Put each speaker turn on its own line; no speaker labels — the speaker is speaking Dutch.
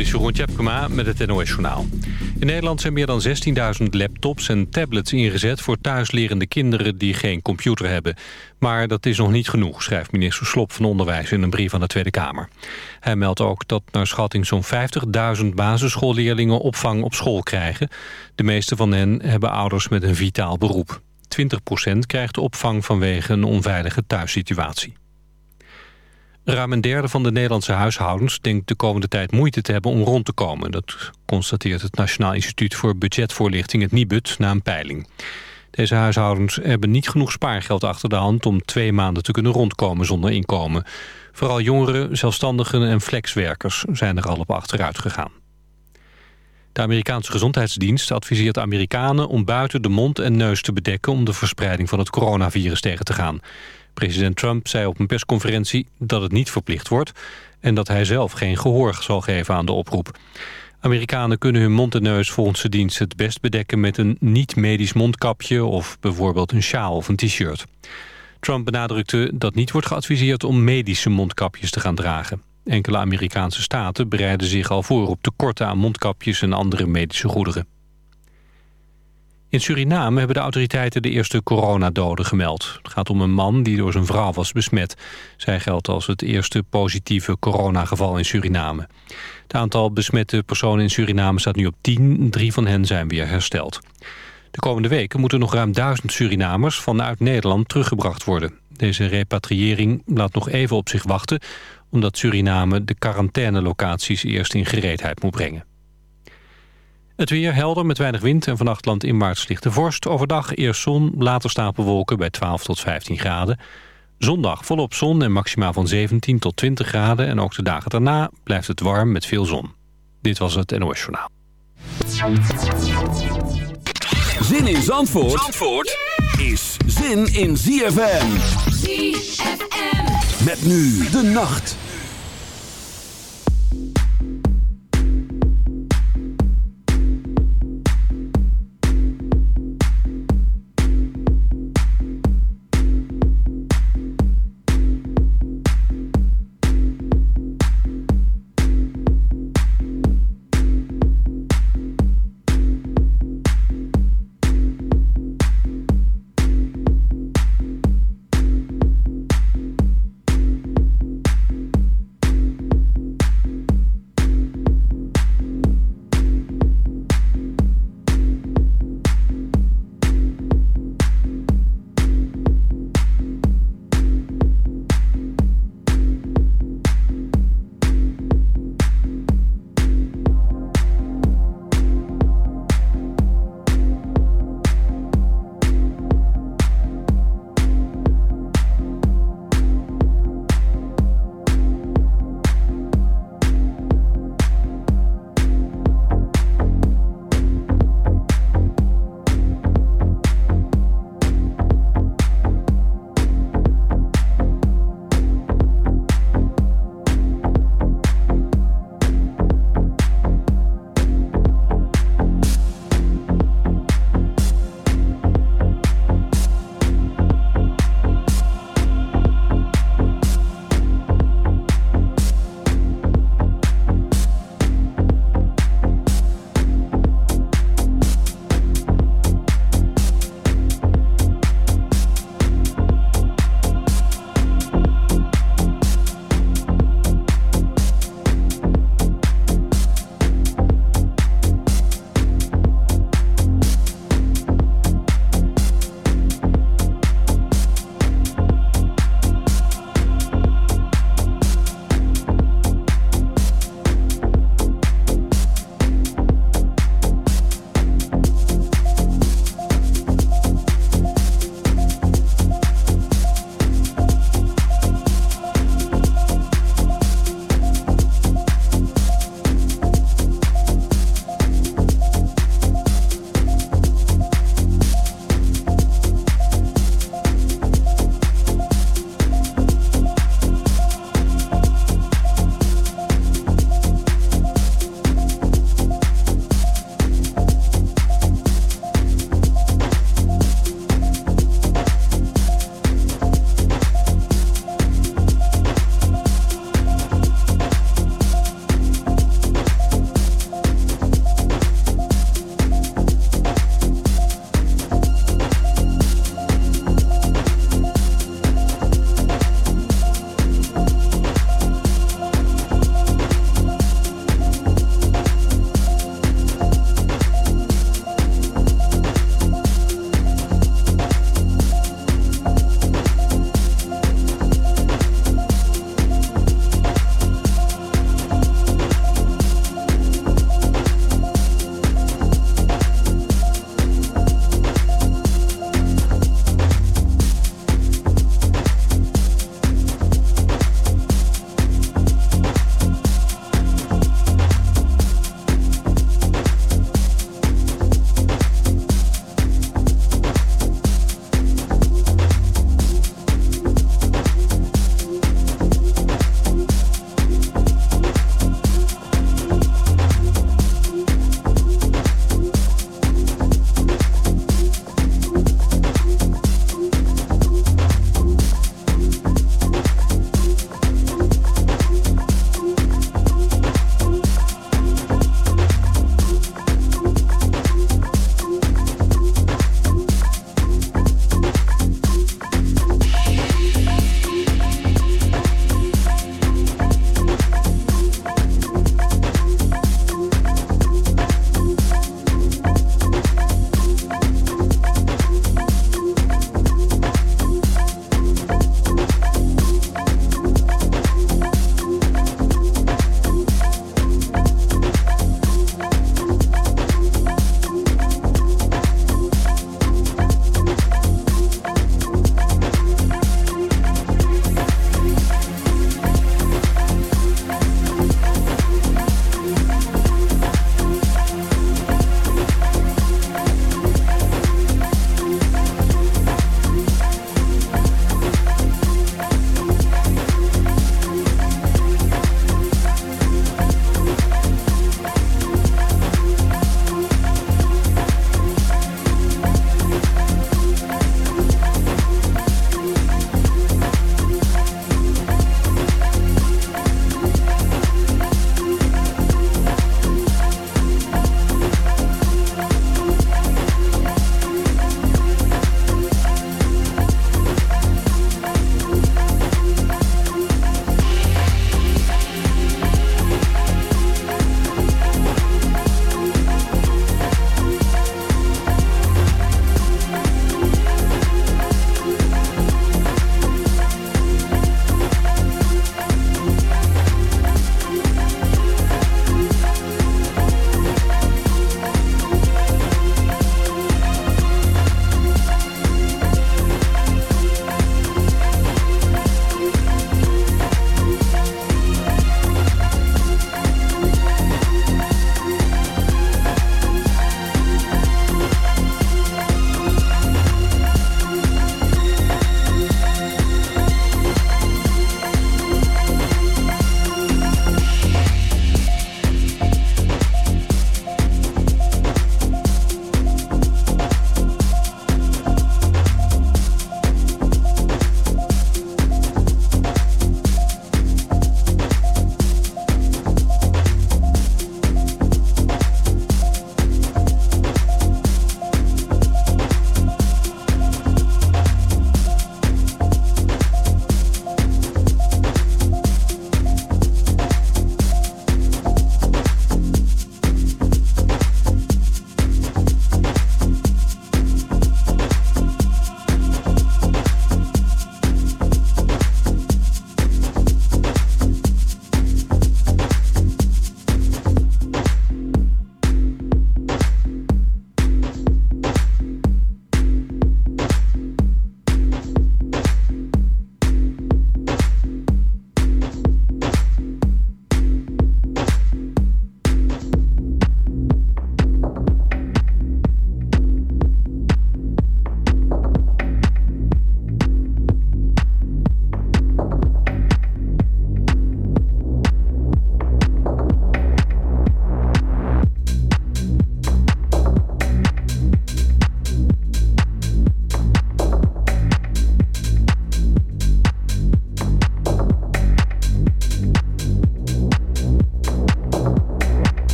is Jeroen Tjepkema met het NOS Journaal. In Nederland zijn meer dan 16.000 laptops en tablets ingezet... voor thuislerende kinderen die geen computer hebben. Maar dat is nog niet genoeg, schrijft minister Slop van Onderwijs... in een brief aan de Tweede Kamer. Hij meldt ook dat naar schatting zo'n 50.000 basisschoolleerlingen opvang op school krijgen. De meeste van hen hebben ouders met een vitaal beroep. 20% krijgt opvang vanwege een onveilige thuissituatie. Ruim een derde van de Nederlandse huishoudens denkt de komende tijd moeite te hebben om rond te komen. Dat constateert het Nationaal Instituut voor Budgetvoorlichting, het NIBUD, na een peiling. Deze huishoudens hebben niet genoeg spaargeld achter de hand om twee maanden te kunnen rondkomen zonder inkomen. Vooral jongeren, zelfstandigen en flexwerkers zijn er al op achteruit gegaan. De Amerikaanse Gezondheidsdienst adviseert Amerikanen om buiten de mond en neus te bedekken om de verspreiding van het coronavirus tegen te gaan. President Trump zei op een persconferentie dat het niet verplicht wordt... en dat hij zelf geen gehoor zal geven aan de oproep. Amerikanen kunnen hun mond en neus volgens de dienst het best bedekken... met een niet-medisch mondkapje of bijvoorbeeld een sjaal of een t-shirt. Trump benadrukte dat niet wordt geadviseerd om medische mondkapjes te gaan dragen. Enkele Amerikaanse staten bereiden zich al voor op tekorten aan mondkapjes en andere medische goederen. In Suriname hebben de autoriteiten de eerste coronadoden gemeld. Het gaat om een man die door zijn vrouw was besmet. Zij geldt als het eerste positieve coronageval in Suriname. Het aantal besmette personen in Suriname staat nu op 10. Drie van hen zijn weer hersteld. De komende weken moeten nog ruim duizend Surinamers vanuit Nederland teruggebracht worden. Deze repatriëring laat nog even op zich wachten... omdat Suriname de quarantainelocaties eerst in gereedheid moet brengen. Het weer helder met weinig wind en vannacht land in maart lichte vorst. Overdag eerst zon, later stapelwolken bij 12 tot 15 graden. Zondag volop zon en maximaal van 17 tot 20 graden. En ook de dagen daarna blijft het warm met veel zon. Dit was het NOS Journaal.
Zin in Zandvoort, Zandvoort is zin in ZFM. ZFM. Met nu de nacht.